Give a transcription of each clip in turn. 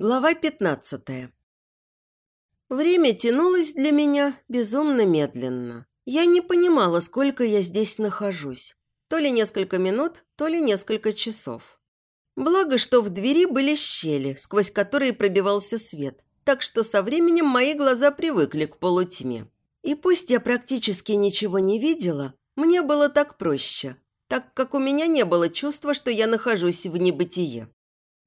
Глава 15. Время тянулось для меня безумно медленно. Я не понимала, сколько я здесь нахожусь. То ли несколько минут, то ли несколько часов. Благо, что в двери были щели, сквозь которые пробивался свет, так что со временем мои глаза привыкли к полутьме. И пусть я практически ничего не видела, мне было так проще, так как у меня не было чувства, что я нахожусь в небытие.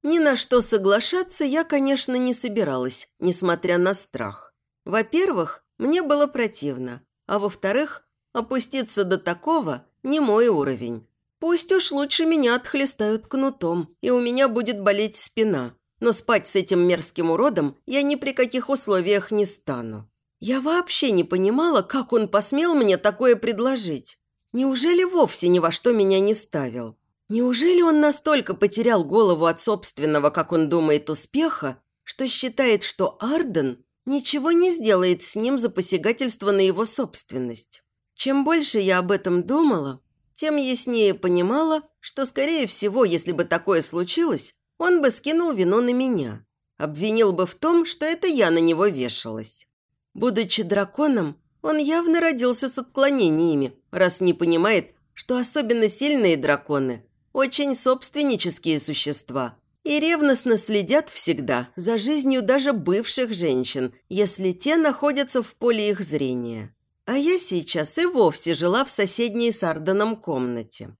Ни на что соглашаться я, конечно, не собиралась, несмотря на страх. Во-первых, мне было противно, а во-вторых, опуститься до такого не мой уровень. Пусть уж лучше меня отхлестают кнутом, и у меня будет болеть спина, но спать с этим мерзким уродом я ни при каких условиях не стану. Я вообще не понимала, как он посмел мне такое предложить. Неужели вовсе ни во что меня не ставил? Неужели он настолько потерял голову от собственного, как он думает, успеха, что считает, что Арден ничего не сделает с ним за посягательство на его собственность? Чем больше я об этом думала, тем яснее понимала, что, скорее всего, если бы такое случилось, он бы скинул вину на меня. Обвинил бы в том, что это я на него вешалась. Будучи драконом, он явно родился с отклонениями, раз не понимает, что особенно сильные драконы очень собственнические существа и ревностно следят всегда за жизнью даже бывших женщин, если те находятся в поле их зрения. А я сейчас и вовсе жила в соседней с Арденом комнате.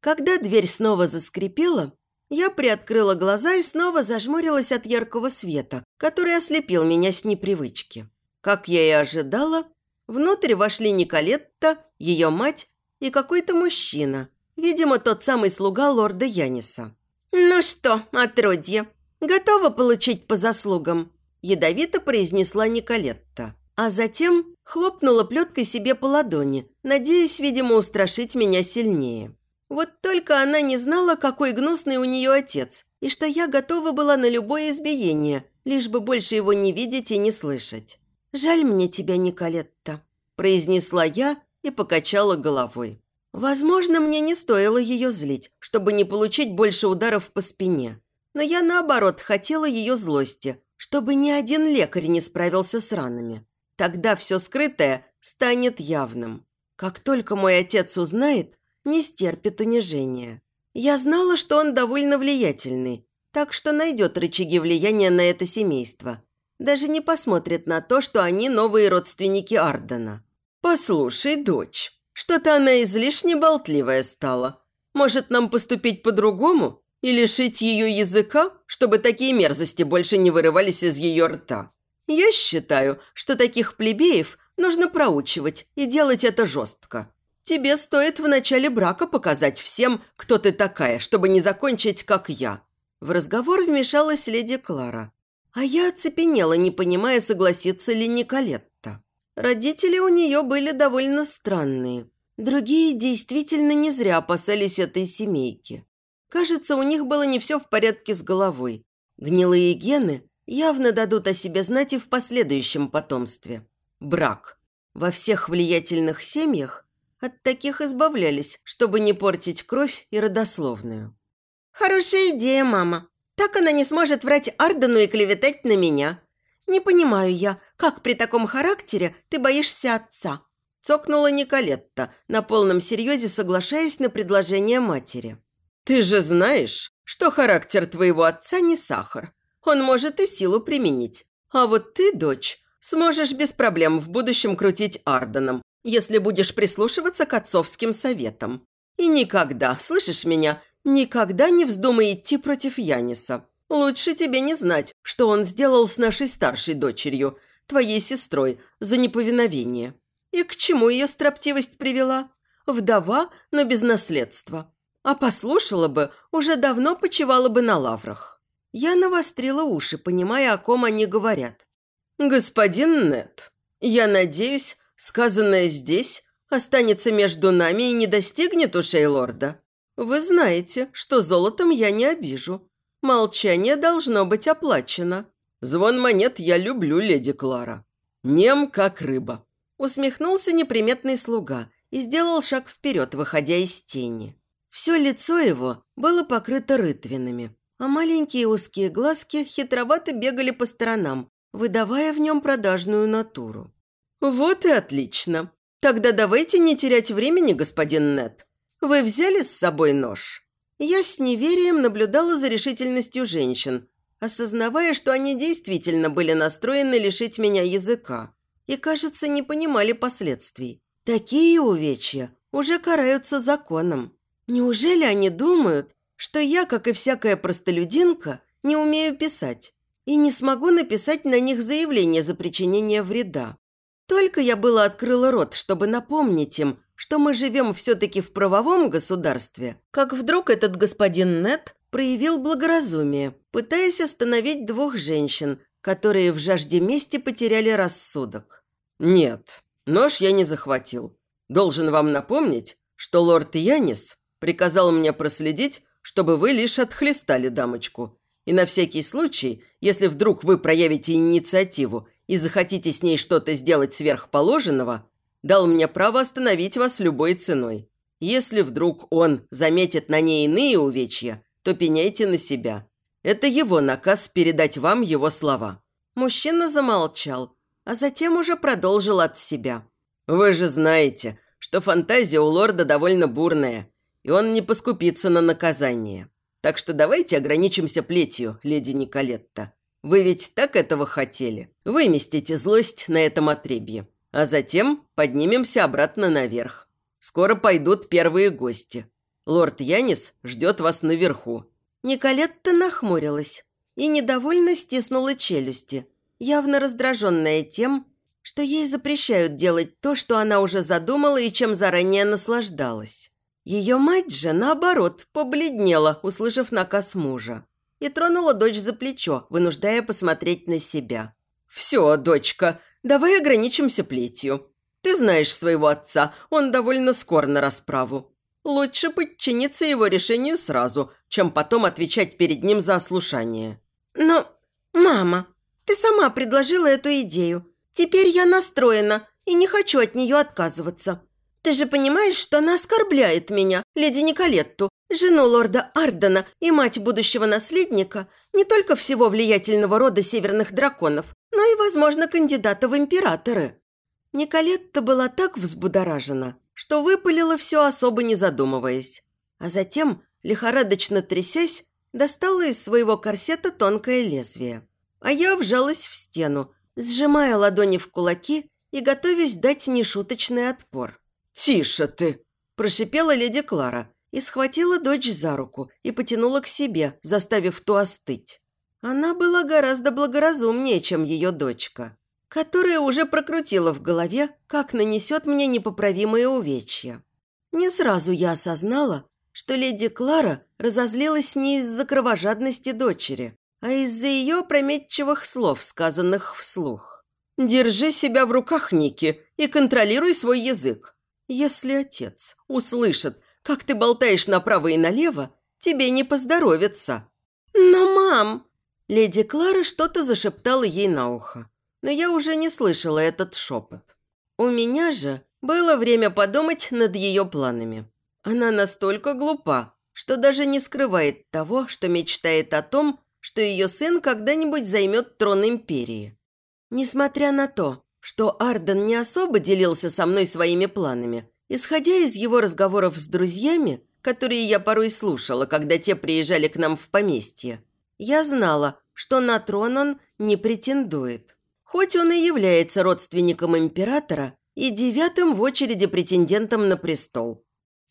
Когда дверь снова заскрипела, я приоткрыла глаза и снова зажмурилась от яркого света, который ослепил меня с непривычки. Как я и ожидала, внутрь вошли Николетта, ее мать и какой-то мужчина – Видимо, тот самый слуга лорда Яниса. «Ну что, отродье, готова получить по заслугам?» Ядовито произнесла Николетта. А затем хлопнула плеткой себе по ладони, надеясь, видимо, устрашить меня сильнее. Вот только она не знала, какой гнусный у нее отец, и что я готова была на любое избиение, лишь бы больше его не видеть и не слышать. «Жаль мне тебя, Николетта», – произнесла я и покачала головой. Возможно, мне не стоило ее злить, чтобы не получить больше ударов по спине. Но я, наоборот, хотела ее злости, чтобы ни один лекарь не справился с ранами. Тогда все скрытое станет явным. Как только мой отец узнает, не стерпит унижения. Я знала, что он довольно влиятельный, так что найдет рычаги влияния на это семейство. Даже не посмотрит на то, что они новые родственники Ардена. «Послушай, дочь», что-то она излишне болтливая стала. Может, нам поступить по-другому? И лишить ее языка, чтобы такие мерзости больше не вырывались из ее рта? Я считаю, что таких плебеев нужно проучивать и делать это жестко. Тебе стоит в начале брака показать всем, кто ты такая, чтобы не закончить, как я». В разговор вмешалась леди Клара. А я оцепенела, не понимая, согласится ли Николетта. Родители у нее были довольно странные. Другие действительно не зря опасались этой семейки. Кажется, у них было не все в порядке с головой. Гнилые гены явно дадут о себе знать и в последующем потомстве. Брак. Во всех влиятельных семьях от таких избавлялись, чтобы не портить кровь и родословную. «Хорошая идея, мама. Так она не сможет врать Ардену и клеветать на меня. Не понимаю я, как при таком характере ты боишься отца?» Цокнула Николетта, на полном серьезе соглашаясь на предложение матери. «Ты же знаешь, что характер твоего отца не сахар. Он может и силу применить. А вот ты, дочь, сможешь без проблем в будущем крутить Арденом, если будешь прислушиваться к отцовским советам. И никогда, слышишь меня, никогда не вздумай идти против Яниса. Лучше тебе не знать, что он сделал с нашей старшей дочерью, твоей сестрой, за неповиновение. И к чему ее строптивость привела? Вдова, но без наследства. А послушала бы, уже давно почивала бы на лаврах. Я навострила уши, понимая, о ком они говорят. «Господин Нет, я надеюсь, сказанное здесь останется между нами и не достигнет ушей лорда. Вы знаете, что золотом я не обижу. Молчание должно быть оплачено. Звон монет я люблю, леди Клара. Нем, как рыба. Усмехнулся неприметный слуга и сделал шаг вперед, выходя из тени. Все лицо его было покрыто рытвинами. а маленькие узкие глазки хитровато бегали по сторонам, выдавая в нем продажную натуру. «Вот и отлично. Тогда давайте не терять времени, господин Нет. Вы взяли с собой нож?» Я с неверием наблюдала за решительностью женщин, осознавая, что они действительно были настроены лишить меня языка и, кажется, не понимали последствий. Такие увечья уже караются законом. Неужели они думают, что я, как и всякая простолюдинка, не умею писать и не смогу написать на них заявление за причинение вреда? Только я была открыла рот, чтобы напомнить им, что мы живем все-таки в правовом государстве, как вдруг этот господин Нет проявил благоразумие, пытаясь остановить двух женщин, которые в жажде мести потеряли рассудок. «Нет, нож я не захватил. Должен вам напомнить, что лорд Янис приказал мне проследить, чтобы вы лишь отхлестали дамочку. И на всякий случай, если вдруг вы проявите инициативу и захотите с ней что-то сделать сверхположенного, дал мне право остановить вас любой ценой. Если вдруг он заметит на ней иные увечья, то пеняйте на себя. Это его наказ передать вам его слова». Мужчина замолчал, а затем уже продолжил от себя. «Вы же знаете, что фантазия у лорда довольно бурная, и он не поскупится на наказание. Так что давайте ограничимся плетью, леди Николетта. Вы ведь так этого хотели. Выместите злость на этом отребье. А затем поднимемся обратно наверх. Скоро пойдут первые гости. Лорд Янис ждет вас наверху». Николетта нахмурилась и недовольно стиснула челюсти, явно раздраженная тем, что ей запрещают делать то, что она уже задумала и чем заранее наслаждалась. Ее мать же, наоборот, побледнела, услышав наказ мужа и тронула дочь за плечо, вынуждая посмотреть на себя. «Все, дочка, давай ограничимся плетью. Ты знаешь своего отца, он довольно скор на расправу. Лучше подчиниться его решению сразу, чем потом отвечать перед ним за ослушание». «Но, мама, ты сама предложила эту идею. Теперь я настроена и не хочу от нее отказываться. Ты же понимаешь, что она оскорбляет меня, леди Николетту, жену лорда Ардена и мать будущего наследника не только всего влиятельного рода северных драконов, но и, возможно, кандидата в императоры. Николетта была так взбудоражена, что выпалила все особо не задумываясь. А затем, лихорадочно трясясь, достала из своего корсета тонкое лезвие. А я вжалась в стену, сжимая ладони в кулаки и готовясь дать нешуточный отпор. «Тише ты!» – прошипела леди Клара и схватила дочь за руку и потянула к себе, заставив ту остыть. Она была гораздо благоразумнее, чем ее дочка, которая уже прокрутила в голове, как нанесет мне непоправимые увечья. Не сразу я осознала, что леди Клара разозлилась не из-за кровожадности дочери, а из-за ее опрометчивых слов, сказанных вслух. «Держи себя в руках, Ники, и контролируй свой язык. Если отец услышит, как ты болтаешь направо и налево, тебе не поздоровится». «Но, мам!» Леди Клара что-то зашептала ей на ухо, но я уже не слышала этот шепот. У меня же было время подумать над ее планами. Она настолько глупа, что даже не скрывает того, что мечтает о том, что ее сын когда-нибудь займет трон империи. Несмотря на то, что Арден не особо делился со мной своими планами, исходя из его разговоров с друзьями, которые я порой слушала, когда те приезжали к нам в поместье, я знала, что на трон он не претендует. Хоть он и является родственником императора и девятым в очереди претендентом на престол.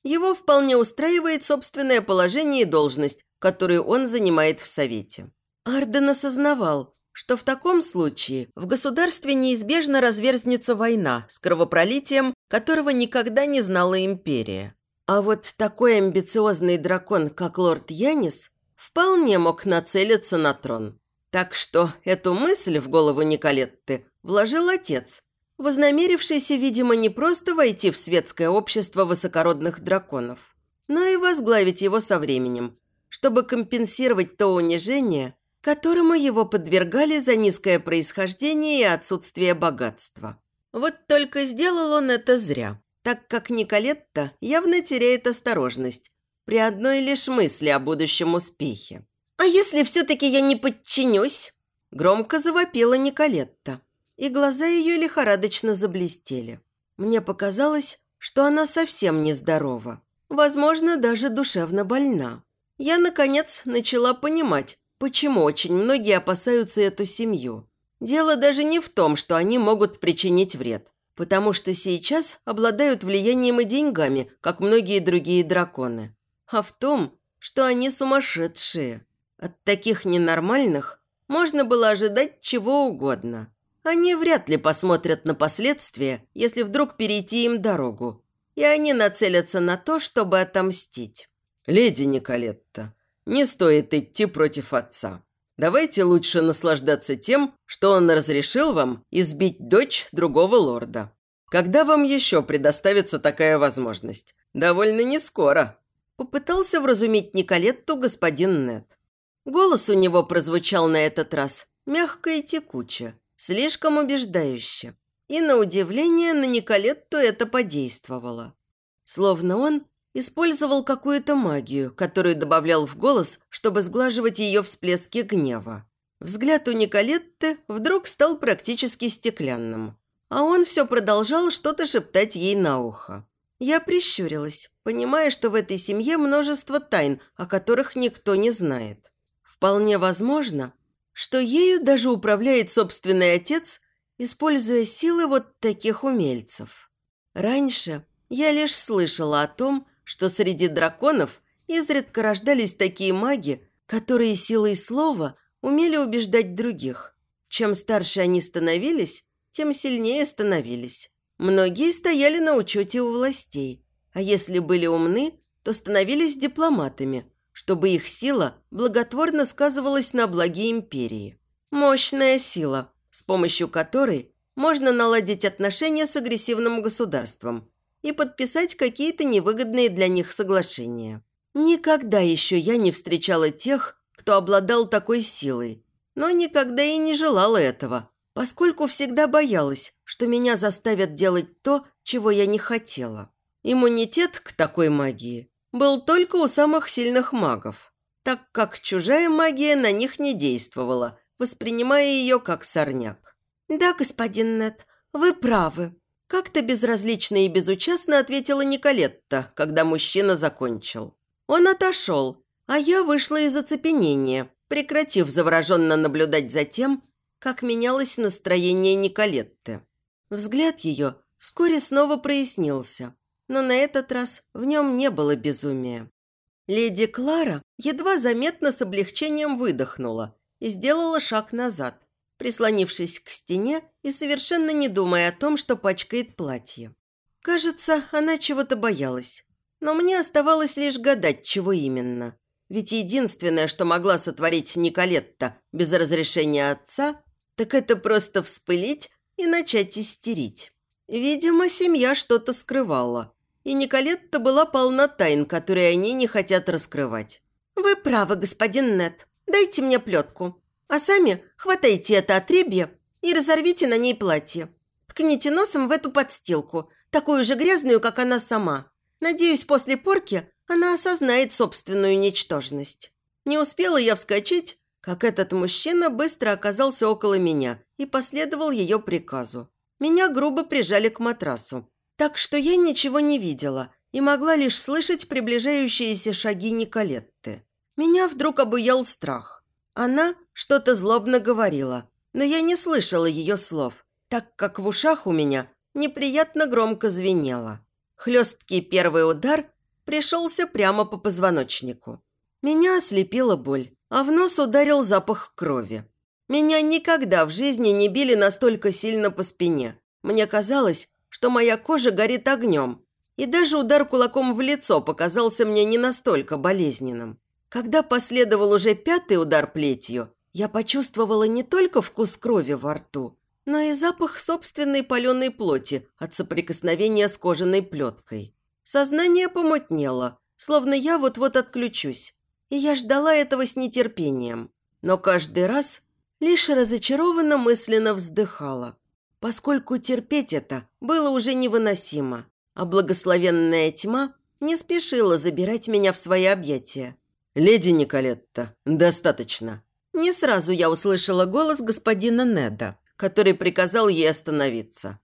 Его вполне устраивает собственное положение и должность, которую он занимает в Совете. Арден осознавал, что в таком случае в государстве неизбежно разверзнется война с кровопролитием, которого никогда не знала империя. А вот такой амбициозный дракон, как лорд Янис, вполне мог нацелиться на трон. Так что эту мысль в голову Николетты вложил отец, вознамерившийся, видимо, не просто войти в светское общество высокородных драконов, но и возглавить его со временем, чтобы компенсировать то унижение, которому его подвергали за низкое происхождение и отсутствие богатства. Вот только сделал он это зря, так как Николетта явно теряет осторожность при одной лишь мысли о будущем успехе. «А если все-таки я не подчинюсь?» Громко завопила Николетта, и глаза ее лихорадочно заблестели. Мне показалось, что она совсем нездорова. Возможно, даже душевно больна. Я, наконец, начала понимать, почему очень многие опасаются эту семью. Дело даже не в том, что они могут причинить вред, потому что сейчас обладают влиянием и деньгами, как многие другие драконы, а в том, что они сумасшедшие. От таких ненормальных можно было ожидать чего угодно. Они вряд ли посмотрят на последствия, если вдруг перейти им дорогу, и они нацелятся на то, чтобы отомстить. «Леди Николетта, не стоит идти против отца. Давайте лучше наслаждаться тем, что он разрешил вам избить дочь другого лорда. Когда вам еще предоставится такая возможность? Довольно не скоро. Попытался вразумить Николетту господин Нет. Голос у него прозвучал на этот раз мягко и текуче, слишком убеждающе. И на удивление на Николетту это подействовало. Словно он использовал какую-то магию, которую добавлял в голос, чтобы сглаживать ее всплески гнева. Взгляд у Николетты вдруг стал практически стеклянным, а он все продолжал что-то шептать ей на ухо. Я прищурилась, понимая, что в этой семье множество тайн, о которых никто не знает. Вполне возможно, что ею даже управляет собственный отец, используя силы вот таких умельцев. Раньше я лишь слышала о том, что среди драконов изредка рождались такие маги, которые силой слова умели убеждать других. Чем старше они становились, тем сильнее становились. Многие стояли на учете у властей, а если были умны, то становились дипломатами, чтобы их сила благотворно сказывалась на благе империи. Мощная сила, с помощью которой можно наладить отношения с агрессивным государством и подписать какие-то невыгодные для них соглашения. Никогда еще я не встречала тех, кто обладал такой силой, но никогда и не желала этого, поскольку всегда боялась, что меня заставят делать то, чего я не хотела. Иммунитет к такой магии был только у самых сильных магов, так как чужая магия на них не действовала, воспринимая ее как сорняк. «Да, господин Нет, вы правы», как-то безразлично и безучастно ответила Николетта, когда мужчина закончил. Он отошел, а я вышла из оцепенения, прекратив завороженно наблюдать за тем, как менялось настроение Николетты. Взгляд ее вскоре снова прояснился, но на этот раз в нем не было безумия. Леди Клара едва заметно с облегчением выдохнула и сделала шаг назад, прислонившись к стене и совершенно не думая о том, что пачкает платье. Кажется, она чего-то боялась. Но мне оставалось лишь гадать, чего именно. Ведь единственное, что могла сотворить Николетта без разрешения отца, так это просто вспылить и начать истерить. Видимо, семья что-то скрывала. И Николетта была полна тайн, которые они не хотят раскрывать. «Вы правы, господин Нет. Дайте мне плетку. А сами хватайте это отребье и разорвите на ней платье. Ткните носом в эту подстилку, такую же грязную, как она сама. Надеюсь, после порки она осознает собственную ничтожность. Не успела я вскочить, как этот мужчина быстро оказался около меня и последовал ее приказу. Меня грубо прижали к матрасу, так что я ничего не видела и могла лишь слышать приближающиеся шаги Николетты. Меня вдруг обуял страх. Она что-то злобно говорила, но я не слышала ее слов, так как в ушах у меня неприятно громко звенело. Хлесткий первый удар пришелся прямо по позвоночнику. Меня ослепила боль, а в нос ударил запах крови. Меня никогда в жизни не били настолько сильно по спине. Мне казалось, что моя кожа горит огнем, и даже удар кулаком в лицо показался мне не настолько болезненным. Когда последовал уже пятый удар плетью, я почувствовала не только вкус крови во рту, но и запах собственной паленой плоти от соприкосновения с кожаной плеткой. Сознание помутнело, словно я вот-вот отключусь, и я ждала этого с нетерпением. Но каждый раз лишь разочарованно мысленно вздыхала, поскольку терпеть это было уже невыносимо, а благословенная тьма не спешила забирать меня в свои объятия. «Леди Николетта, достаточно». Не сразу я услышала голос господина Неда, который приказал ей остановиться.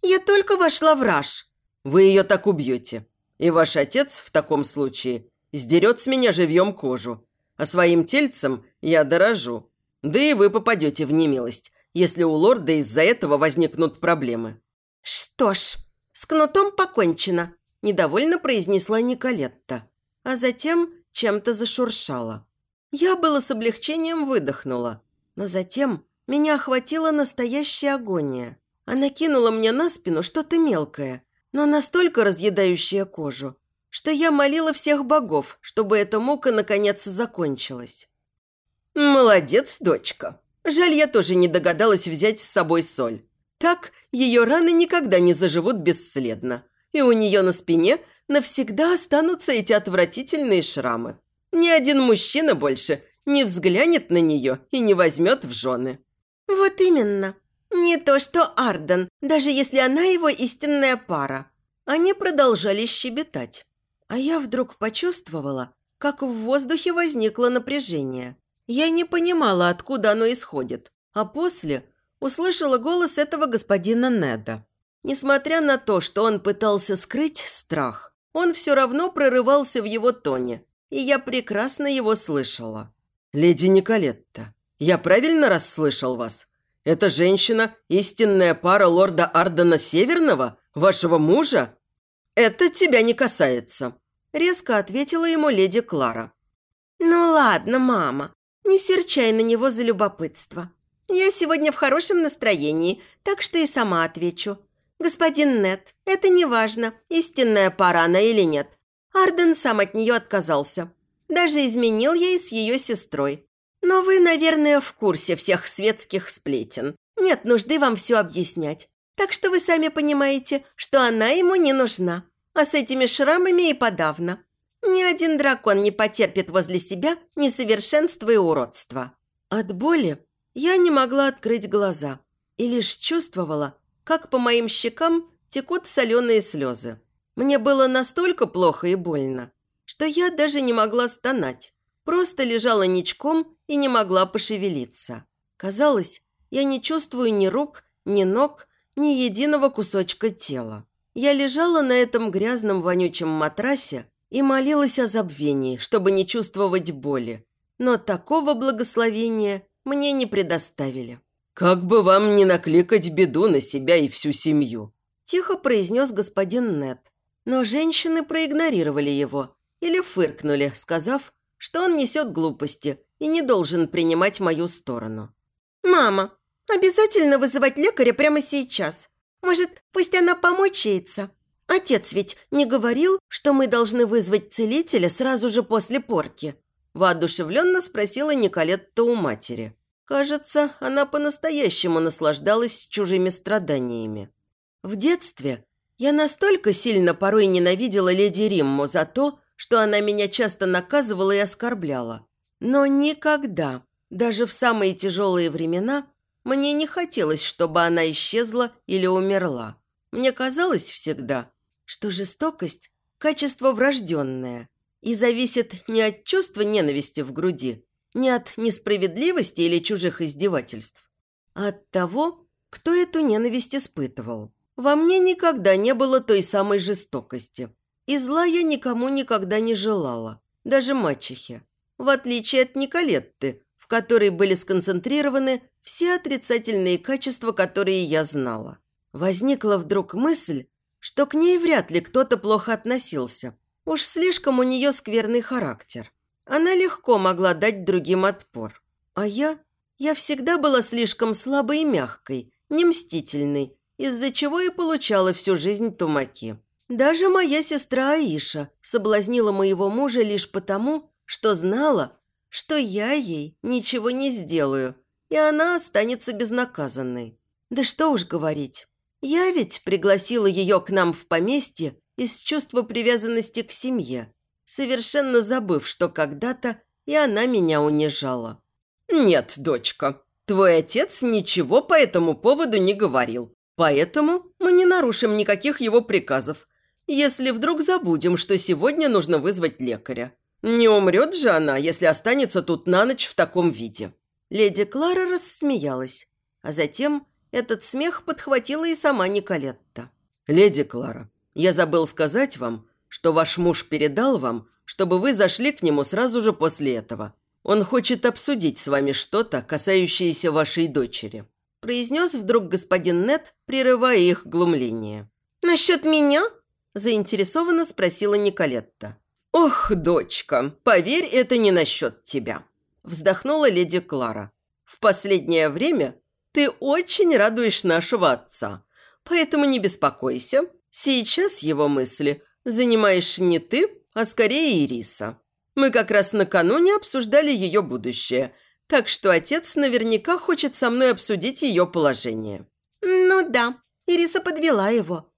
«Я только вошла в раж». «Вы ее так убьете. И ваш отец в таком случае сдерет с меня живьем кожу. А своим тельцем я дорожу. Да и вы попадете в немилость, если у лорда из-за этого возникнут проблемы». «Что ж, с кнутом покончено», – недовольно произнесла Николетта. А затем чем-то зашуршала. Я было с облегчением выдохнула, но затем меня охватила настоящая агония. Она кинула мне на спину что-то мелкое, но настолько разъедающее кожу, что я молила всех богов, чтобы эта мука наконец закончилась. «Молодец, дочка. Жаль, я тоже не догадалась взять с собой соль. Так ее раны никогда не заживут бесследно, и у нее на спине навсегда останутся эти отвратительные шрамы. Ни один мужчина больше не взглянет на нее и не возьмет в жены. Вот именно. Не то что Арден, даже если она его истинная пара. Они продолжали щебетать. А я вдруг почувствовала, как в воздухе возникло напряжение. Я не понимала, откуда оно исходит, а после услышала голос этого господина Неда. Несмотря на то, что он пытался скрыть страх, он все равно прорывался в его тоне, и я прекрасно его слышала. «Леди Николетта, я правильно расслышал вас? Эта женщина – истинная пара лорда Ардена Северного, вашего мужа?» «Это тебя не касается», – резко ответила ему леди Клара. «Ну ладно, мама, не серчай на него за любопытство. Я сегодня в хорошем настроении, так что и сама отвечу. Господин Нет, это не важно, истинная пара она или нет. Арден сам от нее отказался. Даже изменил ей с ее сестрой. Но вы, наверное, в курсе всех светских сплетен. Нет нужды вам все объяснять. Так что вы сами понимаете, что она ему не нужна. А с этими шрамами и подавно. Ни один дракон не потерпит возле себя несовершенства и уродства. От боли я не могла открыть глаза и лишь чувствовала, как по моим щекам текут соленые слезы. Мне было настолько плохо и больно, что я даже не могла стонать. Просто лежала ничком и не могла пошевелиться. Казалось, я не чувствую ни рук, ни ног, ни единого кусочка тела. Я лежала на этом грязном вонючем матрасе и молилась о забвении, чтобы не чувствовать боли. Но такого благословения мне не предоставили. «Как бы вам не накликать беду на себя и всю семью», – тихо произнес господин Нет. Но женщины проигнорировали его или фыркнули, сказав, что он несет глупости и не должен принимать мою сторону. «Мама, обязательно вызывать лекаря прямо сейчас. Может, пусть она помучается? Отец ведь не говорил, что мы должны вызвать целителя сразу же после порки?» Воодушевленно спросила Николетта у матери. Кажется, она по-настоящему наслаждалась чужими страданиями. В детстве я настолько сильно порой ненавидела леди Римму за то, что она меня часто наказывала и оскорбляла. Но никогда, даже в самые тяжелые времена, мне не хотелось, чтобы она исчезла или умерла. Мне казалось всегда, что жестокость – качество врожденное и зависит не от чувства ненависти в груди, не от несправедливости или чужих издевательств, а от того, кто эту ненависть испытывал. Во мне никогда не было той самой жестокости. И зла я никому никогда не желала, даже мачехе. В отличие от Николетты, в которой были сконцентрированы все отрицательные качества, которые я знала. Возникла вдруг мысль, что к ней вряд ли кто-то плохо относился. Уж слишком у нее скверный характер. Она легко могла дать другим отпор. А я? Я всегда была слишком слабой и мягкой, не мстительной, из-за чего и получала всю жизнь тумаки. Даже моя сестра Аиша соблазнила моего мужа лишь потому, что знала, что я ей ничего не сделаю, и она останется безнаказанной. Да что уж говорить. Я ведь пригласила ее к нам в поместье из чувства привязанности к семье, совершенно забыв, что когда-то и она меня унижала. «Нет, дочка, твой отец ничего по этому поводу не говорил. Поэтому мы не нарушим никаких его приказов, если вдруг забудем, что сегодня нужно вызвать лекаря. Не умрет же она, если останется тут на ночь в таком виде». Леди Клара рассмеялась, а затем этот смех подхватила и сама Николетта. «Леди Клара, я забыл сказать вам, что ваш муж передал вам, чтобы вы зашли к нему сразу же после этого. Он хочет обсудить с вами что-то, касающееся вашей дочери», произнес вдруг господин Нет, прерывая их глумление. «Насчет меня?» – заинтересованно спросила Николетта. «Ох, дочка, поверь, это не насчет тебя», – вздохнула леди Клара. «В последнее время ты очень радуешь нашего отца, поэтому не беспокойся. Сейчас его мысли занимаешь не ты, а скорее Ириса. Мы как раз накануне обсуждали ее будущее, так что отец наверняка хочет со мной обсудить ее положение». «Ну да, Ириса подвела его.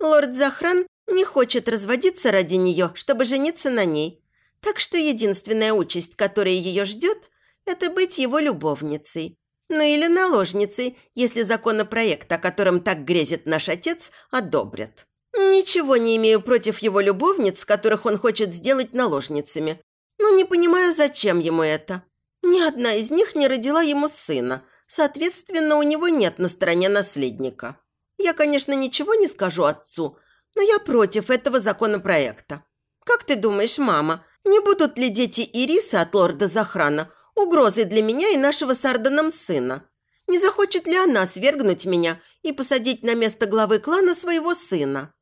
Лорд Захран не хочет разводиться ради нее, чтобы жениться на ней. Так что единственная участь, которая ее ждет, это быть его любовницей. Ну или наложницей, если законопроект, о котором так грезит наш отец, одобрят. Ничего не имею против его любовниц, которых он хочет сделать наложницами. Но не понимаю, зачем ему это. Ни одна из них не родила ему сына. Соответственно, у него нет на стороне наследника. Я, конечно, ничего не скажу отцу, но я против этого законопроекта. Как ты думаешь, мама, не будут ли дети Ирисы от лорда Захрана угрозой для меня и нашего с Арденом сына? Не захочет ли она свергнуть меня и посадить на место главы клана своего сына?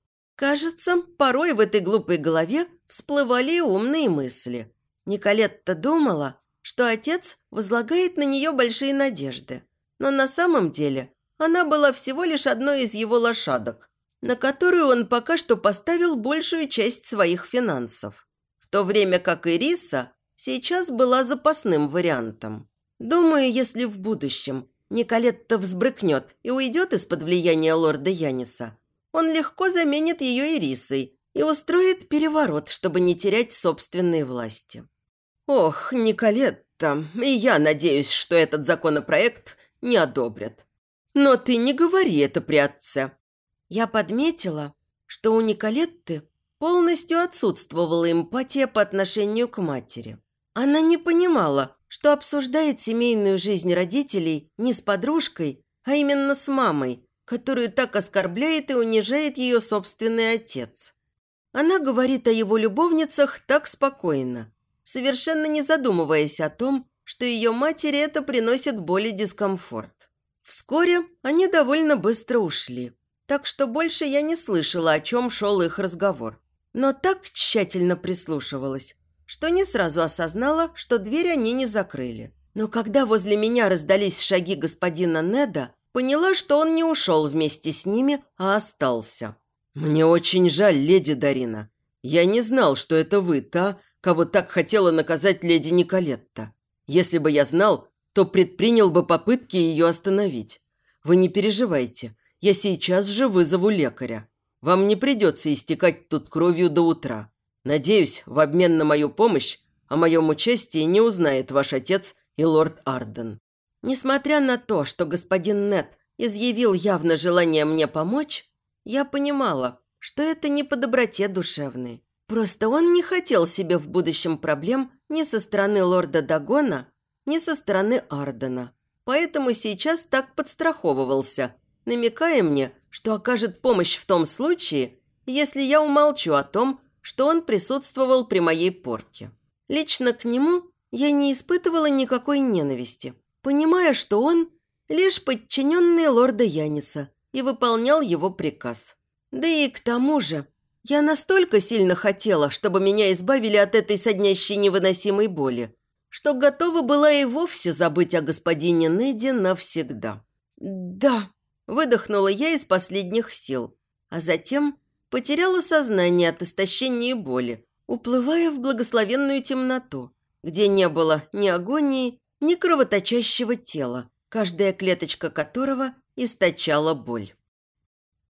Кажется, порой в этой глупой голове всплывали умные мысли. Николетта думала, что отец возлагает на нее большие надежды. Но на самом деле она была всего лишь одной из его лошадок, на которую он пока что поставил большую часть своих финансов. В то время как Ириса сейчас была запасным вариантом. Думаю, если в будущем Николетта взбрыкнет и уйдет из-под влияния лорда Яниса, он легко заменит ее Ирисой и устроит переворот, чтобы не терять собственные власти. Ох, Николетта, и я надеюсь, что этот законопроект не одобрят. Но ты не говори это при отце. Я подметила, что у Николетты полностью отсутствовала эмпатия по отношению к матери. Она не понимала, что обсуждает семейную жизнь родителей не с подружкой, а именно с мамой, которую так оскорбляет и унижает ее собственный отец. Она говорит о его любовницах так спокойно, совершенно не задумываясь о том, что ее матери это приносит боль и дискомфорт. Вскоре они довольно быстро ушли, так что больше я не слышала, о чем шел их разговор. Но так тщательно прислушивалась, что не сразу осознала, что дверь они не закрыли. Но когда возле меня раздались шаги господина Неда, Поняла, что он не ушел вместе с ними, а остался. «Мне очень жаль, леди Дарина. Я не знал, что это вы, та, кого так хотела наказать леди Николетта. Если бы я знал, то предпринял бы попытки ее остановить. Вы не переживайте, я сейчас же вызову лекаря. Вам не придется истекать тут кровью до утра. Надеюсь, в обмен на мою помощь о моем участии не узнает ваш отец и лорд Арден. Несмотря на то, что господин Нет изъявил явно желание мне помочь, я понимала, что это не по доброте душевной. Просто он не хотел себе в будущем проблем ни со стороны лорда Дагона, ни со стороны Ардена. Поэтому сейчас так подстраховывался, намекая мне, что окажет помощь в том случае, если я умолчу о том, что он присутствовал при моей порке. Лично к нему я не испытывала никакой ненависти понимая, что он лишь подчиненный лорда Яниса и выполнял его приказ. Да и к тому же, я настолько сильно хотела, чтобы меня избавили от этой соднящей невыносимой боли, что готова была и вовсе забыть о господине Неди навсегда. «Да», – выдохнула я из последних сил, а затем потеряла сознание от истощения и боли, уплывая в благословенную темноту, где не было ни агонии, ни кровоточащего тела, каждая клеточка которого источала боль.